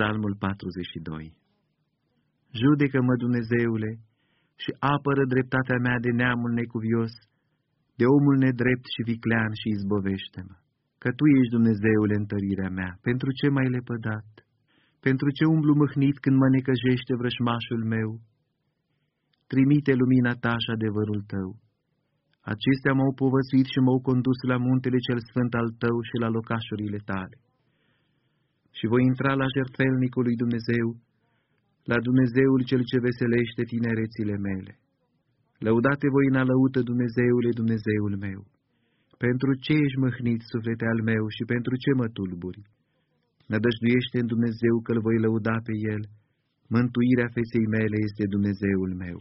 Psalmul 42 Judecă-mă, Dumnezeule, și apără dreptatea mea de neamul necuvios, de omul nedrept și viclean și izbovește-mă. Că Tu ești, Dumnezeule, întărirea mea, pentru ce m-ai lepădat? Pentru ce umblu mâhnit când mă necăjește vrășmașul meu? Trimite lumina Ta și adevărul Tău. Acestea m-au povățuit și m-au condus la muntele cel sfânt al Tău și la locașurile Tale. Și voi intra la jertfelnicul lui Dumnezeu, la Dumnezeul cel ce veselește tinerețile mele. Lăudate voi în alăută Dumnezeule, Dumnezeul meu. Pentru ce ești măhnit, suflete al meu, și pentru ce mă tulburi? Nădăjduiește în Dumnezeu că-L voi lăuda pe El. Mântuirea feței mele este Dumnezeul meu.